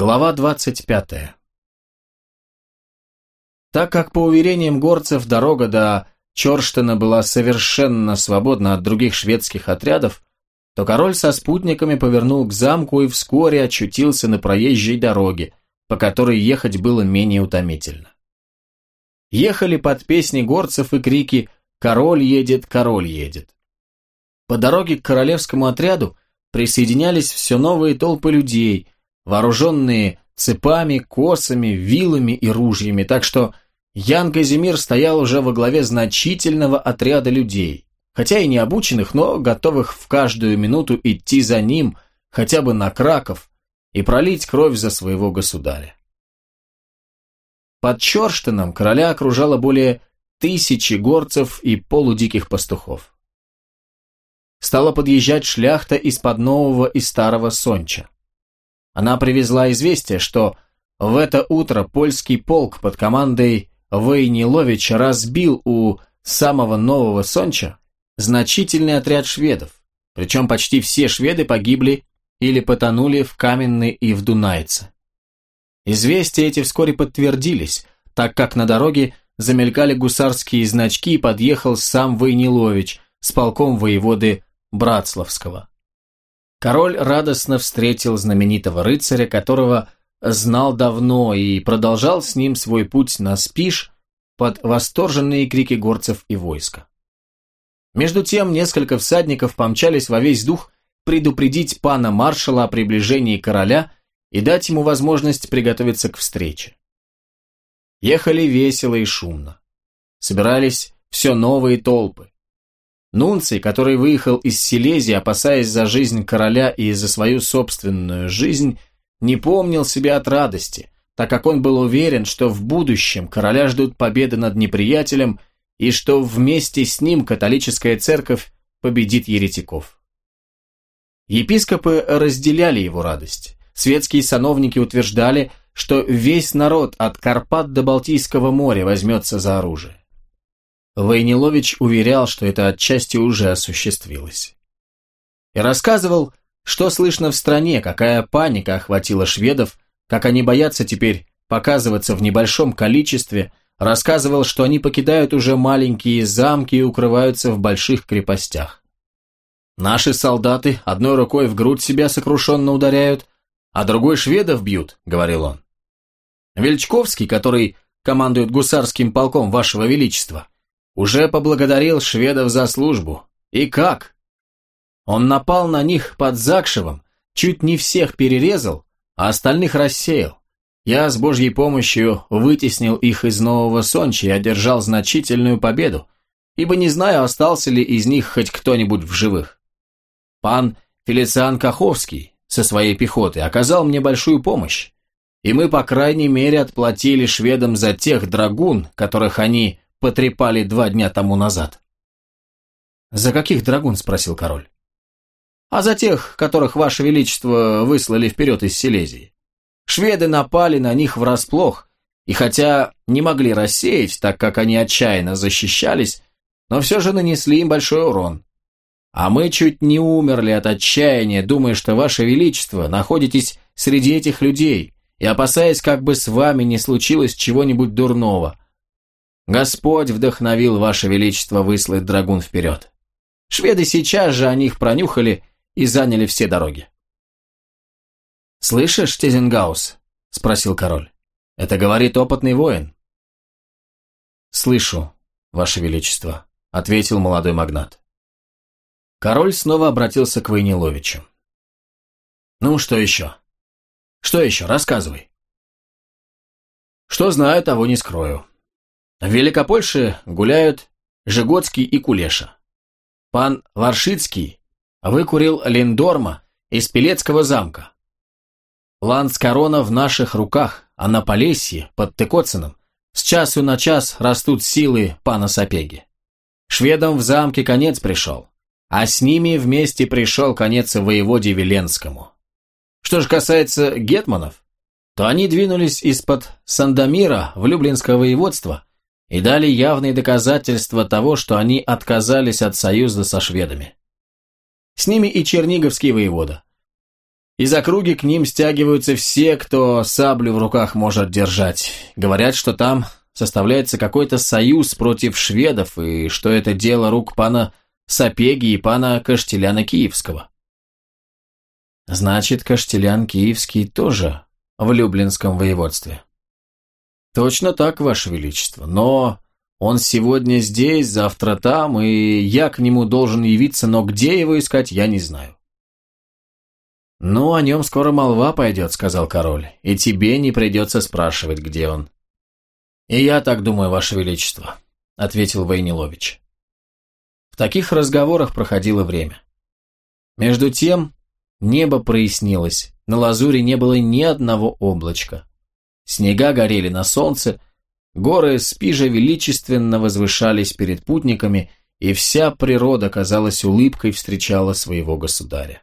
Глава 25. Так как, по уверениям горцев, дорога до Чорштена была совершенно свободна от других шведских отрядов, то король со спутниками повернул к замку и вскоре очутился на проезжей дороге, по которой ехать было менее утомительно. Ехали под песни горцев и крики «Король едет, король едет». По дороге к королевскому отряду присоединялись все новые толпы людей – вооруженные цепами, косами, вилами и ружьями, так что Ян Казимир стоял уже во главе значительного отряда людей, хотя и не обученных, но готовых в каждую минуту идти за ним, хотя бы на Краков, и пролить кровь за своего государя. Под Чорштеном короля окружало более тысячи горцев и полудиких пастухов. Стала подъезжать шляхта из-под Нового и Старого Сонча. Она привезла известие, что в это утро польский полк под командой Войниловича разбил у самого Нового Сонча значительный отряд шведов, причем почти все шведы погибли или потонули в Каменной и в Дунайце. Известия эти вскоре подтвердились, так как на дороге замелькали гусарские значки и подъехал сам Войнилович с полком воеводы Братславского. Король радостно встретил знаменитого рыцаря, которого знал давно и продолжал с ним свой путь на Спиш под восторженные крики горцев и войска. Между тем несколько всадников помчались во весь дух предупредить пана маршала о приближении короля и дать ему возможность приготовиться к встрече. Ехали весело и шумно. Собирались все новые толпы. Нунций, который выехал из Силезии, опасаясь за жизнь короля и за свою собственную жизнь, не помнил себя от радости, так как он был уверен, что в будущем короля ждут победы над неприятелем и что вместе с ним католическая церковь победит еретиков. Епископы разделяли его радость. Светские сановники утверждали, что весь народ от Карпат до Балтийского моря возьмется за оружие. Войнилович уверял, что это отчасти уже осуществилось. И рассказывал, что слышно в стране, какая паника охватила шведов, как они боятся теперь показываться в небольшом количестве, рассказывал, что они покидают уже маленькие замки и укрываются в больших крепостях. Наши солдаты одной рукой в грудь себя сокрушенно ударяют, а другой шведов бьют, говорил он. Вельчковский, который командует гусарским полком вашего величества, уже поблагодарил шведов за службу. И как? Он напал на них под Закшевом, чуть не всех перерезал, а остальных рассеял. Я с Божьей помощью вытеснил их из Нового Сонча и одержал значительную победу, ибо не знаю, остался ли из них хоть кто-нибудь в живых. Пан Фелициан Каховский со своей пехотой оказал мне большую помощь, и мы, по крайней мере, отплатили шведам за тех драгун, которых они потрепали два дня тому назад. «За каких драгун?» – спросил король. «А за тех, которых ваше величество выслали вперед из Силезии. Шведы напали на них врасплох, и хотя не могли рассеять, так как они отчаянно защищались, но все же нанесли им большой урон. А мы чуть не умерли от отчаяния, думая, что ваше величество находитесь среди этих людей и опасаясь, как бы с вами не случилось чего-нибудь дурного. Господь вдохновил Ваше Величество выслать драгун вперед. Шведы сейчас же о них пронюхали и заняли все дороги. «Слышишь, Тезенгаус?» – спросил король. «Это говорит опытный воин». «Слышу, Ваше Величество», – ответил молодой магнат. Король снова обратился к Войниловичу. «Ну, что еще? Что еще? Рассказывай». «Что знаю, того не скрою. В Великопольше гуляют Жигоцкий и Кулеша. Пан Варшицкий выкурил Линдорма из Пелецкого замка. Ланскорона в наших руках, а на Полесье, под Тыкоцином, с часу на час растут силы пана Сапеги. Шведам в замке конец пришел, а с ними вместе пришел конец воеводе Веленскому. Что же касается гетманов, то они двинулись из-под Сандомира в Люблинское воеводство и дали явные доказательства того, что они отказались от союза со шведами. С ними и черниговский воевода. Из округи к ним стягиваются все, кто саблю в руках может держать. Говорят, что там составляется какой-то союз против шведов, и что это дело рук пана Сапеги и пана Каштеляна Киевского. Значит, Каштелян Киевский тоже в Люблинском воеводстве. Точно так, Ваше Величество, но он сегодня здесь, завтра там, и я к нему должен явиться, но где его искать, я не знаю. «Ну, о нем скоро молва пойдет», — сказал король, — «и тебе не придется спрашивать, где он». «И я так думаю, Ваше Величество», — ответил Войнилович. В таких разговорах проходило время. Между тем небо прояснилось, на лазуре не было ни одного облачка. Снега горели на солнце, горы спижа величественно возвышались перед путниками, и вся природа, казалось, улыбкой встречала своего государя.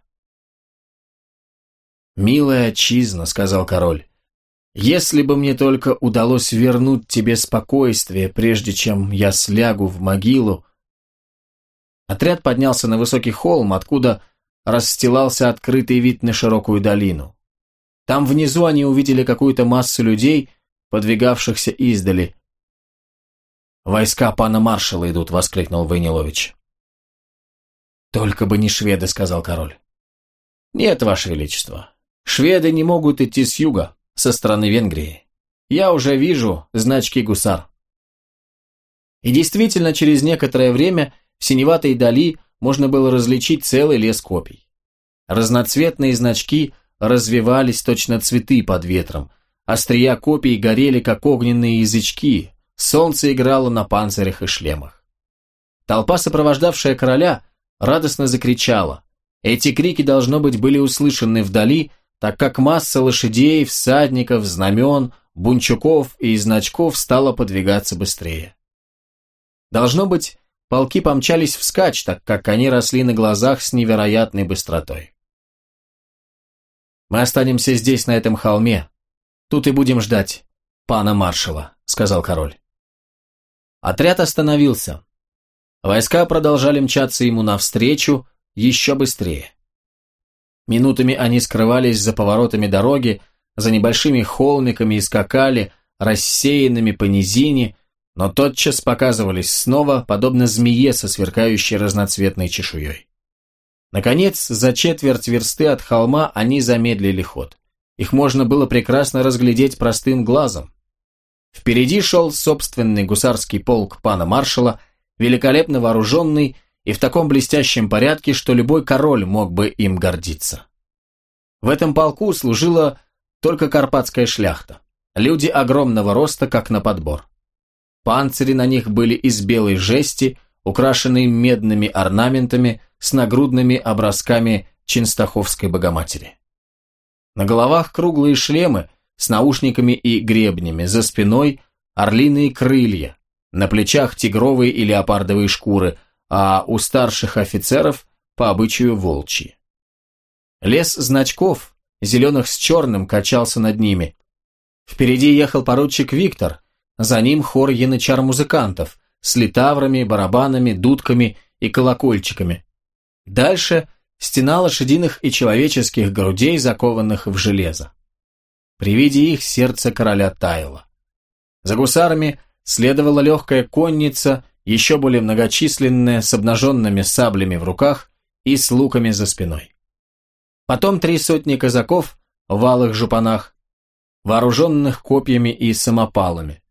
«Милая отчизна», — сказал король, — «если бы мне только удалось вернуть тебе спокойствие, прежде чем я слягу в могилу...» Отряд поднялся на высокий холм, откуда расстилался открытый вид на широкую долину. Там внизу они увидели какую-то массу людей, подвигавшихся издали. «Войска пана маршала идут», — воскликнул Войнилович. «Только бы не шведы», — сказал король. «Нет, ваше величество, Шведы не могут идти с юга, со стороны Венгрии. Я уже вижу значки гусар. И действительно, через некоторое время в синеватой дали можно было различить целый лес копий. Разноцветные значки развивались точно цветы под ветром, острия копий горели, как огненные язычки, солнце играло на панцирях и шлемах. Толпа, сопровождавшая короля, радостно закричала. Эти крики, должно быть, были услышаны вдали, так как масса лошадей, всадников, знамен, бунчуков и значков стала подвигаться быстрее. Должно быть, полки помчались вскачь, так как они росли на глазах с невероятной быстротой. «Мы останемся здесь, на этом холме. Тут и будем ждать пана маршала», — сказал король. Отряд остановился. Войска продолжали мчаться ему навстречу еще быстрее. Минутами они скрывались за поворотами дороги, за небольшими холмиками и скакали, рассеянными по низине, но тотчас показывались снова, подобно змее со сверкающей разноцветной чешуей. Наконец, за четверть версты от холма они замедлили ход. Их можно было прекрасно разглядеть простым глазом. Впереди шел собственный гусарский полк пана маршала, великолепно вооруженный и в таком блестящем порядке, что любой король мог бы им гордиться. В этом полку служила только карпатская шляхта, люди огромного роста, как на подбор. Панцири на них были из белой жести, украшенные медными орнаментами с нагрудными образками Чинстаховской Богоматери. На головах круглые шлемы с наушниками и гребнями, за спиной орлиные крылья, на плечах тигровые и леопардовые шкуры, а у старших офицеров по обычаю волчьи. Лес значков, зеленых с черным, качался над ними. Впереди ехал поручик Виктор, за ним хор янычар-музыкантов с литаврами, барабанами, дудками и колокольчиками. Дальше стена лошадиных и человеческих грудей, закованных в железо. При виде их сердце короля таяло. За гусарами следовала легкая конница еще более многочисленные, с обнаженными саблями в руках и с луками за спиной. Потом три сотни казаков в алых жупанах, вооруженных копьями и самопалами.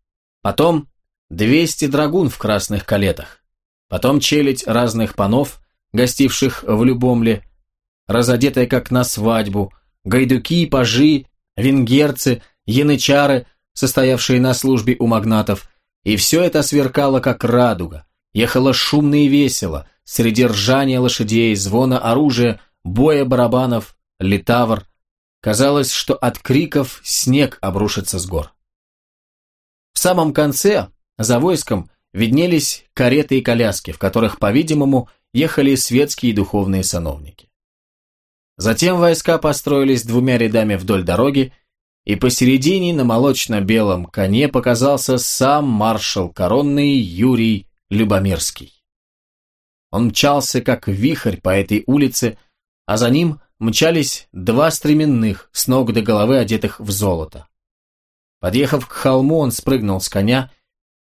Потом двести драгун в красных калетах. Потом челядь разных панов, гостивших в Любомле, разодетая как на свадьбу, гайдуки, пажи, венгерцы, янычары, состоявшие на службе у магнатов, и все это сверкало, как радуга, ехало шумно и весело, среди ржания лошадей, звона оружия, боя барабанов, литавр. Казалось, что от криков снег обрушится с гор. В самом конце, за войском, виднелись кареты и коляски, в которых, по-видимому, ехали светские и духовные сановники. Затем войска построились двумя рядами вдоль дороги, и посередине на молочно-белом коне показался сам маршал коронный Юрий Любомирский. Он мчался, как вихрь по этой улице, а за ним мчались два стременных, с ног до головы одетых в золото. Подъехав к холму, он спрыгнул с коня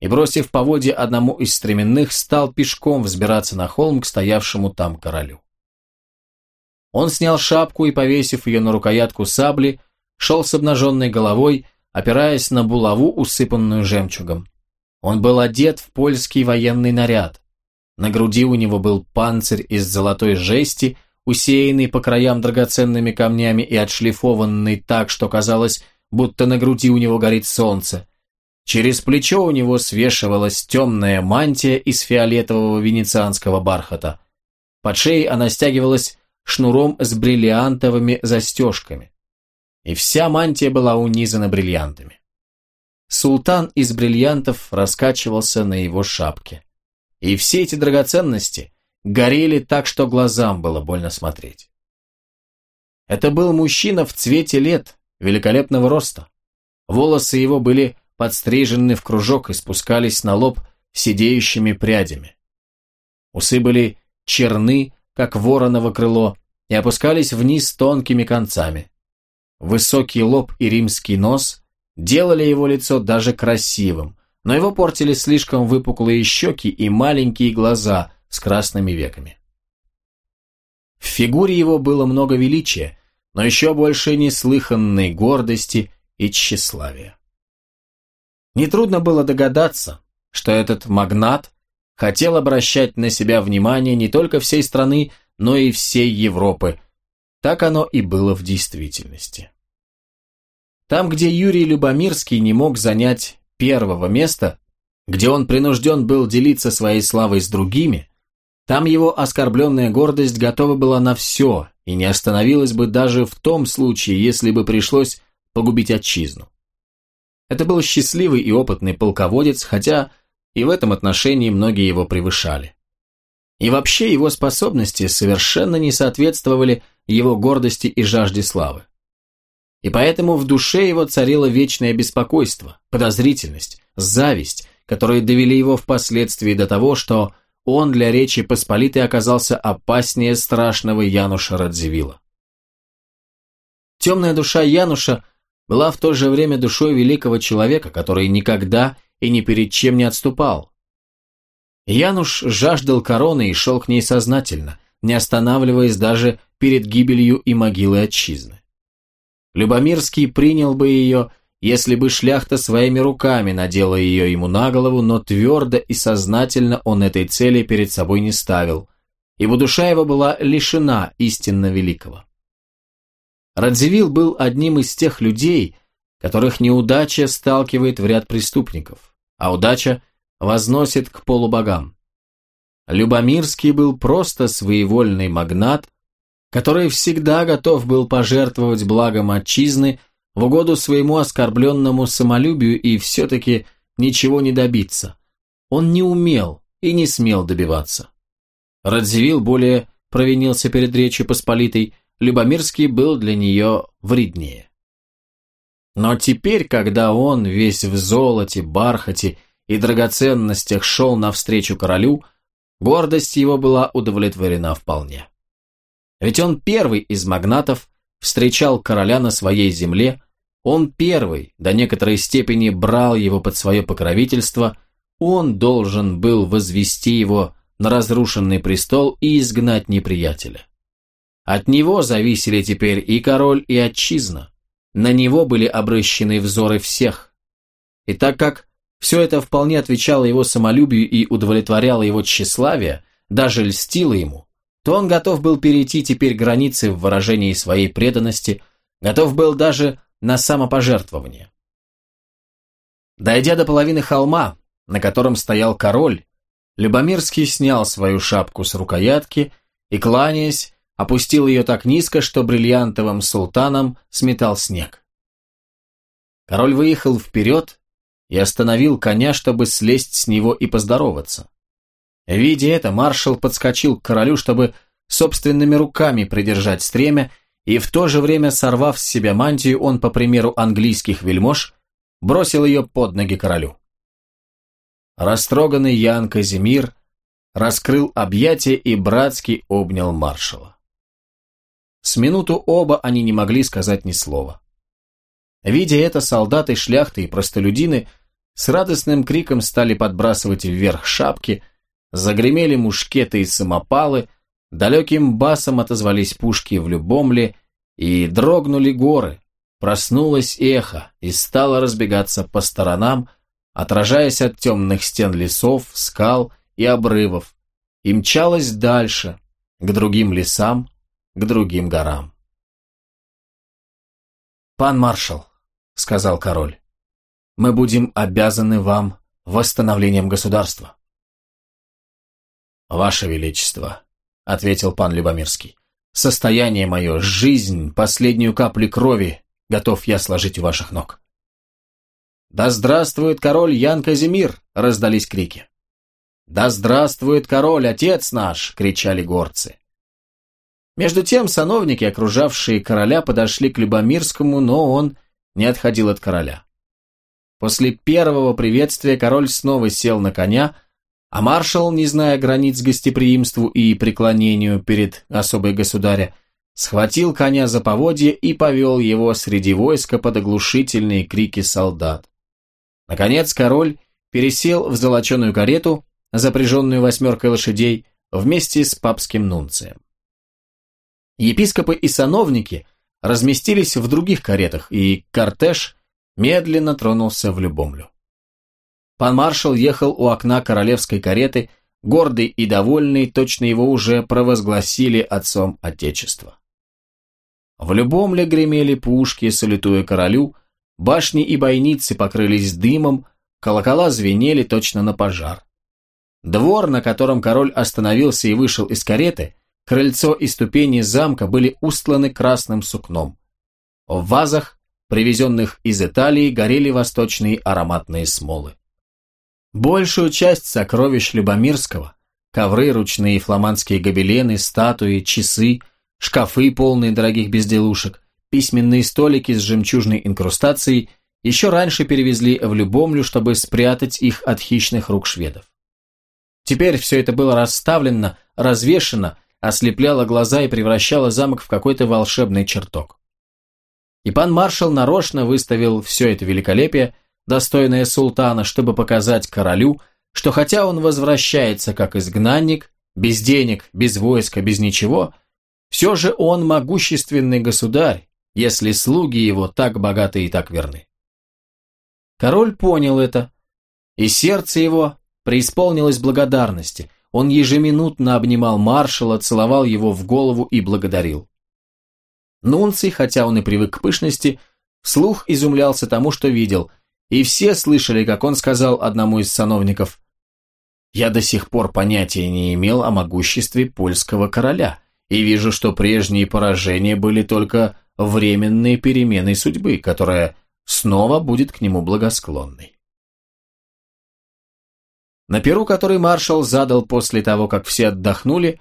и, бросив поводья одному из стременных, стал пешком взбираться на холм к стоявшему там королю. Он снял шапку и, повесив ее на рукоятку сабли, шел с обнаженной головой, опираясь на булаву, усыпанную жемчугом. Он был одет в польский военный наряд. На груди у него был панцирь из золотой жести, усеянный по краям драгоценными камнями и отшлифованный так, что казалось, будто на груди у него горит солнце. Через плечо у него свешивалась темная мантия из фиолетового венецианского бархата. Под шеей она стягивалась шнуром с бриллиантовыми застежками. И вся мантия была унизана бриллиантами. Султан из бриллиантов раскачивался на его шапке. И все эти драгоценности горели так, что глазам было больно смотреть. Это был мужчина в цвете лет, великолепного роста. Волосы его были подстрижены в кружок и спускались на лоб сидеющими прядями. Усы были черны, как вороново крыло, и опускались вниз тонкими концами. Высокий лоб и римский нос делали его лицо даже красивым, но его портили слишком выпуклые щеки и маленькие глаза с красными веками. В фигуре его было много величия, но еще больше неслыханной гордости и тщеславия. Нетрудно было догадаться, что этот магнат хотел обращать на себя внимание не только всей страны, но и всей Европы. Так оно и было в действительности. Там, где Юрий Любомирский не мог занять первого места, где он принужден был делиться своей славой с другими, там его оскорбленная гордость готова была на все и не остановилась бы даже в том случае, если бы пришлось погубить отчизну. Это был счастливый и опытный полководец, хотя и в этом отношении многие его превышали. И вообще его способности совершенно не соответствовали его гордости и жажде славы. И поэтому в душе его царило вечное беспокойство, подозрительность, зависть, которые довели его впоследствии до того, что он для Речи Посполитой оказался опаснее страшного Януша Радзивилла. Темная душа Януша была в то же время душой великого человека, который никогда и ни перед чем не отступал. Януш жаждал короны и шел к ней сознательно, не останавливаясь даже перед гибелью и могилой отчизны. Любомирский принял бы ее, если бы шляхта своими руками надела ее ему на голову, но твердо и сознательно он этой цели перед собой не ставил, ибо душа его была лишена истинно великого. Радзивилл был одним из тех людей, которых неудача сталкивает в ряд преступников, а удача возносит к полубогам. Любомирский был просто своевольный магнат, который всегда готов был пожертвовать благом отчизны в угоду своему оскорбленному самолюбию и все-таки ничего не добиться. Он не умел и не смел добиваться. Радзивилл более провинился перед Речью Посполитой, Любомирский был для нее вреднее. Но теперь, когда он, весь в золоте, бархате и драгоценностях шел навстречу королю, гордость его была удовлетворена вполне. Ведь он первый из магнатов встречал короля на своей земле, он первый до некоторой степени брал его под свое покровительство, он должен был возвести его на разрушенный престол и изгнать неприятеля. От него зависели теперь и король, и отчизна. На него были обращены взоры всех. И так как все это вполне отвечало его самолюбию и удовлетворяло его тщеславие, даже льстило ему, то он готов был перейти теперь границы в выражении своей преданности, готов был даже на самопожертвование. Дойдя до половины холма, на котором стоял король, Любомирский снял свою шапку с рукоятки и, кланяясь, опустил ее так низко, что бриллиантовым султаном сметал снег. Король выехал вперед и остановил коня, чтобы слезть с него и поздороваться. Видя это, маршал подскочил к королю, чтобы собственными руками придержать стремя, и в то же время, сорвав с себя мантию, он, по примеру английских вельмож, бросил ее под ноги королю. Растроганный Ян Казимир раскрыл объятия и братски обнял маршала. С минуту оба они не могли сказать ни слова. Видя это, солдаты, шляхты и простолюдины с радостным криком стали подбрасывать вверх шапки, загремели мушкеты и самопалы, далеким басом отозвались пушки в Любомле и дрогнули горы, проснулось эхо и стало разбегаться по сторонам, отражаясь от темных стен лесов, скал и обрывов, и мчалось дальше, к другим лесам, к другим горам. «Пан маршал», — сказал король, — «мы будем обязаны вам восстановлением государства». «Ваше Величество», — ответил пан Любомирский, — «состояние мое, жизнь, последнюю каплю крови готов я сложить у ваших ног». «Да здравствует король Ян Казимир!» — раздались крики. «Да здравствует король, отец наш!» — кричали горцы. Между тем сановники, окружавшие короля, подошли к Любомирскому, но он не отходил от короля. После первого приветствия король снова сел на коня, а маршал, не зная границ гостеприимству и преклонению перед особой государя, схватил коня за поводье и повел его среди войска под оглушительные крики солдат. Наконец король пересел в золоченую карету, запряженную восьмеркой лошадей, вместе с папским нунцием. Епископы и сановники разместились в других каретах, и кортеж медленно тронулся в Любомлю. Пан маршал ехал у окна королевской кареты, гордый и довольный, точно его уже провозгласили отцом Отечества. В Любомле гремели пушки, салютуя королю, башни и бойницы покрылись дымом, колокола звенели точно на пожар. Двор, на котором король остановился и вышел из кареты, Крыльцо и ступени замка были устланы красным сукном. В вазах, привезенных из Италии, горели восточные ароматные смолы. Большую часть сокровищ Любомирского, ковры, ручные фламандские гобелены, статуи, часы, шкафы, полные дорогих безделушек, письменные столики с жемчужной инкрустацией, еще раньше перевезли в Любомлю, чтобы спрятать их от хищных рук шведов. Теперь все это было расставлено, развешено, ослепляла глаза и превращала замок в какой-то волшебный чертог. И пан маршал нарочно выставил все это великолепие, достойное султана, чтобы показать королю, что хотя он возвращается как изгнанник, без денег, без войска, без ничего, все же он могущественный государь, если слуги его так богаты и так верны. Король понял это, и сердце его преисполнилось благодарности, он ежеминутно обнимал маршала, целовал его в голову и благодарил. Нунций, хотя он и привык к пышности, вслух изумлялся тому, что видел, и все слышали, как он сказал одному из сановников «Я до сих пор понятия не имел о могуществе польского короля, и вижу, что прежние поражения были только временной переменой судьбы, которая снова будет к нему благосклонной». На перу, который маршал задал после того, как все отдохнули,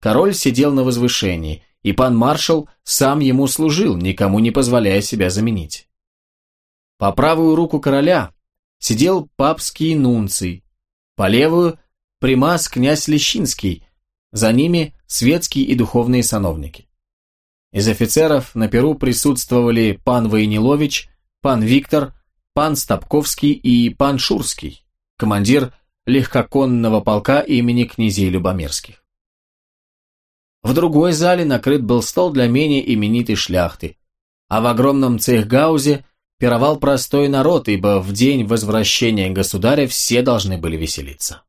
король сидел на возвышении, и пан маршал сам ему служил, никому не позволяя себя заменить. По правую руку короля сидел папский нунций, по левую – примас князь Лещинский, за ними светские и духовные сановники. Из офицеров на перу присутствовали пан Войнилович, пан Виктор, пан Стопковский и пан Шурский, командир легкоконного полка имени князей Любомирских. В другой зале накрыт был стол для менее именитой шляхты, а в огромном цехгаузе пировал простой народ, ибо в день возвращения государя все должны были веселиться.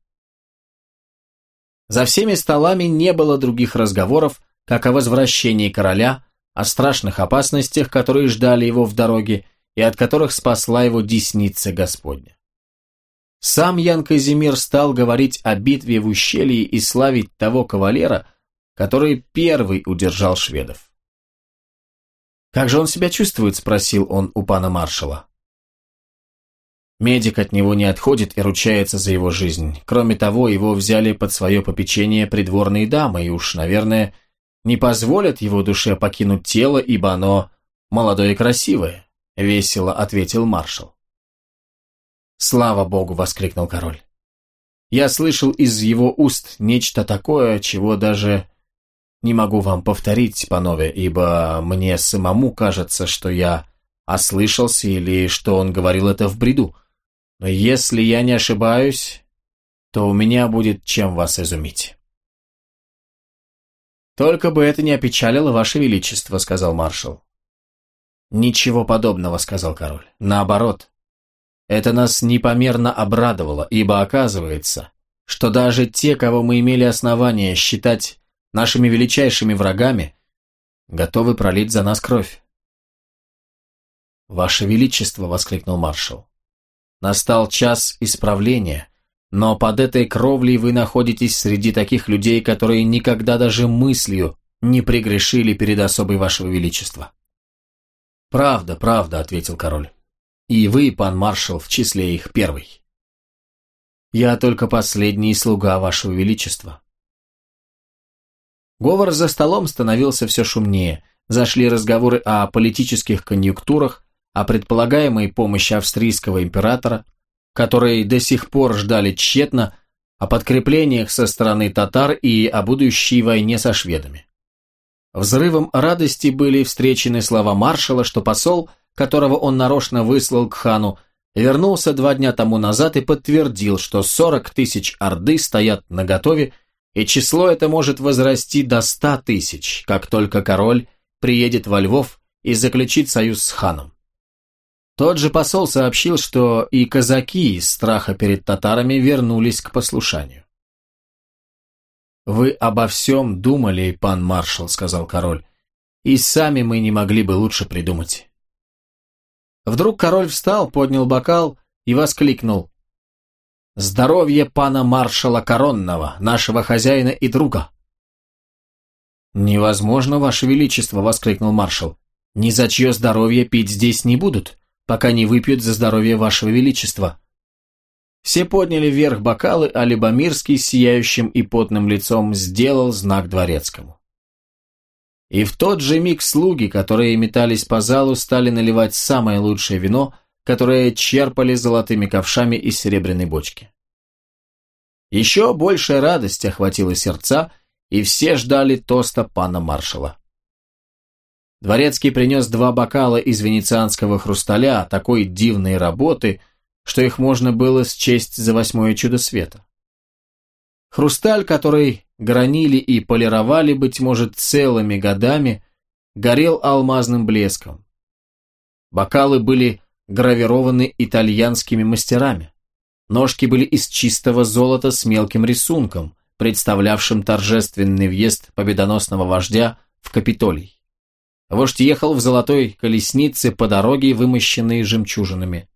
За всеми столами не было других разговоров, как о возвращении короля, о страшных опасностях, которые ждали его в дороге и от которых спасла его десница Господня. Сам Ян Казимир стал говорить о битве в ущелье и славить того кавалера, который первый удержал шведов. «Как же он себя чувствует?» – спросил он у пана маршала. Медик от него не отходит и ручается за его жизнь. Кроме того, его взяли под свое попечение придворные дамы, и уж, наверное, не позволят его душе покинуть тело, ибо оно молодое и красивое, — весело ответил маршал. «Слава Богу!» — воскликнул король. «Я слышал из его уст нечто такое, чего даже не могу вам повторить, панове, ибо мне самому кажется, что я ослышался или что он говорил это в бреду. Но если я не ошибаюсь, то у меня будет чем вас изумить». «Только бы это не опечалило ваше величество», — сказал маршал. «Ничего подобного», — сказал король. «Наоборот. Это нас непомерно обрадовало, ибо оказывается, что даже те, кого мы имели основания считать нашими величайшими врагами, готовы пролить за нас кровь». «Ваше Величество!» — воскликнул маршал. «Настал час исправления, но под этой кровлей вы находитесь среди таких людей, которые никогда даже мыслью не прегрешили перед особой вашего величества. «Правда, правда», — ответил король. «И вы, пан маршал, в числе их первый». «Я только последний слуга вашего величества». Говор за столом становился все шумнее. Зашли разговоры о политических конъюнктурах, о предполагаемой помощи австрийского императора, которые до сих пор ждали тщетно, о подкреплениях со стороны татар и о будущей войне со шведами. Взрывом радости были встречены слова маршала, что посол, которого он нарочно выслал к хану, вернулся два дня тому назад и подтвердил, что 40 тысяч орды стоят наготове, и число это может возрасти до 100 тысяч, как только король приедет во Львов и заключит союз с ханом. Тот же посол сообщил, что и казаки из страха перед татарами вернулись к послушанию. «Вы обо всем думали, пан маршал», — сказал король, — «и сами мы не могли бы лучше придумать». Вдруг король встал, поднял бокал и воскликнул. «Здоровье пана маршала Коронного, нашего хозяина и друга!» «Невозможно, ваше величество!» — воскликнул маршал. «Ни за чье здоровье пить здесь не будут пока не выпьют за здоровье вашего величества». Все подняли вверх бокалы, а Любомирский с сияющим и потным лицом сделал знак дворецкому. И в тот же миг слуги, которые метались по залу, стали наливать самое лучшее вино, которое черпали золотыми ковшами из серебряной бочки. Еще большая радость охватила сердца, и все ждали тоста пана маршала. Дворецкий принес два бокала из венецианского хрусталя такой дивной работы, что их можно было счесть за восьмое чудо света. Хрусталь, который гранили и полировали, быть может, целыми годами, горел алмазным блеском. Бокалы были гравированы итальянскими мастерами. Ножки были из чистого золота с мелким рисунком, представлявшим торжественный въезд победоносного вождя в Капитолий. Вождь ехал в золотой колеснице по дороге, вымощенной жемчужинами.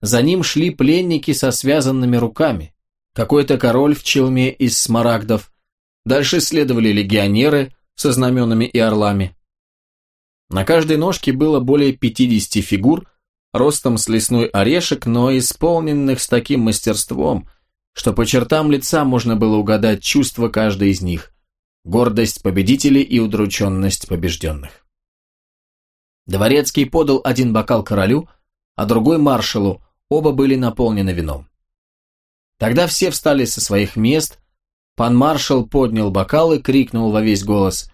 За ним шли пленники со связанными руками, какой-то король в челме из смарагдов, дальше следовали легионеры со знаменами и орлами. На каждой ножке было более 50 фигур, ростом с лесной орешек, но исполненных с таким мастерством, что по чертам лица можно было угадать чувства каждой из них, гордость победителей и удрученность побежденных. Дворецкий подал один бокал королю, а другой маршалу, оба были наполнены вином. Тогда все встали со своих мест, пан маршал поднял бокал и крикнул во весь голос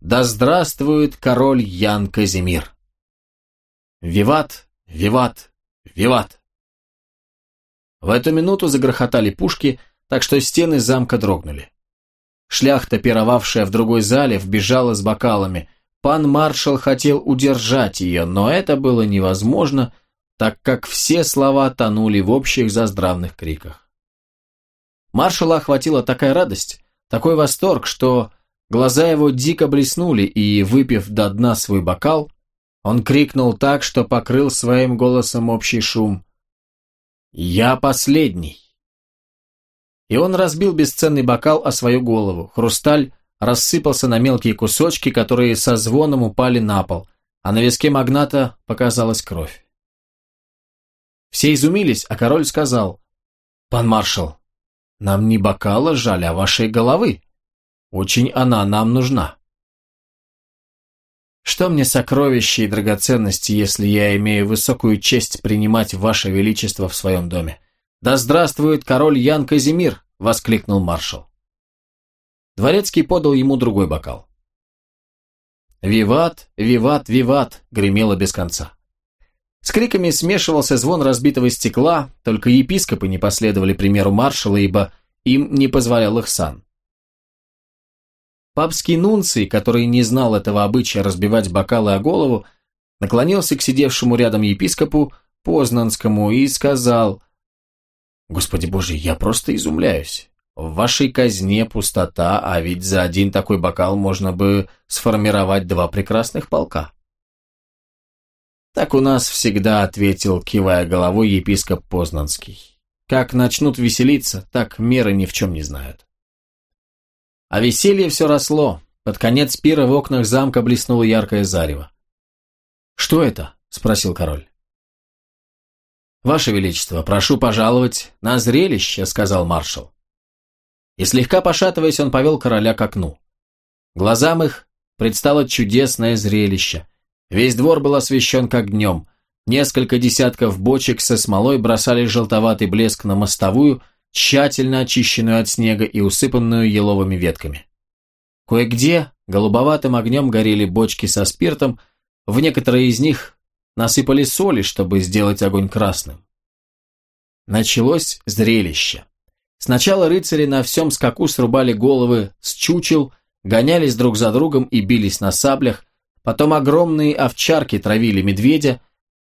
«Да здравствует король Ян Казимир!» «Виват! Виват! Виват!» В эту минуту загрохотали пушки, так что стены замка дрогнули. Шляхта, пировавшая в другой зале, вбежала с бокалами – Пан маршал хотел удержать ее, но это было невозможно, так как все слова тонули в общих заздравных криках. Маршала охватила такая радость, такой восторг, что глаза его дико блеснули, и, выпив до дна свой бокал, он крикнул так, что покрыл своим голосом общий шум. «Я последний!» И он разбил бесценный бокал о свою голову. Хрусталь рассыпался на мелкие кусочки, которые со звоном упали на пол, а на виске магната показалась кровь. Все изумились, а король сказал, «Пан маршал, нам не бокала жаль, а вашей головы. Очень она нам нужна». Что мне сокровища и драгоценности, если я имею высокую честь принимать ваше величество в своем доме? Да здравствует король Ян Казимир! воскликнул маршал. Дворецкий подал ему другой бокал. «Виват, виват, виват!» гремело без конца. С криками смешивался звон разбитого стекла, только епископы не последовали примеру маршала, ибо им не позволял их сан. Папский нунций, который не знал этого обычая разбивать бокалы о голову, наклонился к сидевшему рядом епископу Познанскому и сказал, «Господи боже, я просто изумляюсь. В вашей казне пустота, а ведь за один такой бокал можно бы сформировать два прекрасных полка». «Так у нас всегда», — ответил, кивая головой епископ Познанский. «Как начнут веселиться, так меры ни в чем не знают». А веселье все росло. Под конец пира в окнах замка блеснуло яркое зарево. «Что это?» – спросил король. «Ваше Величество, прошу пожаловать на зрелище», – сказал маршал. И слегка пошатываясь, он повел короля к окну. Глазам их предстало чудесное зрелище. Весь двор был освещен как днем. Несколько десятков бочек со смолой бросали желтоватый блеск на мостовую, тщательно очищенную от снега и усыпанную еловыми ветками. Кое-где голубоватым огнем горели бочки со спиртом, в некоторые из них насыпали соли, чтобы сделать огонь красным. Началось зрелище. Сначала рыцари на всем скаку срубали головы с чучел, гонялись друг за другом и бились на саблях, потом огромные овчарки травили медведя,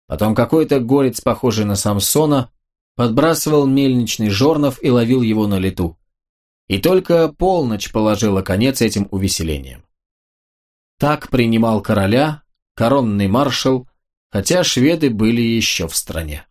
потом какой-то горец, похожий на Самсона, подбрасывал мельничный жорнов и ловил его на лету. И только полночь положила конец этим увеселениям. Так принимал короля коронный маршал, хотя шведы были еще в стране.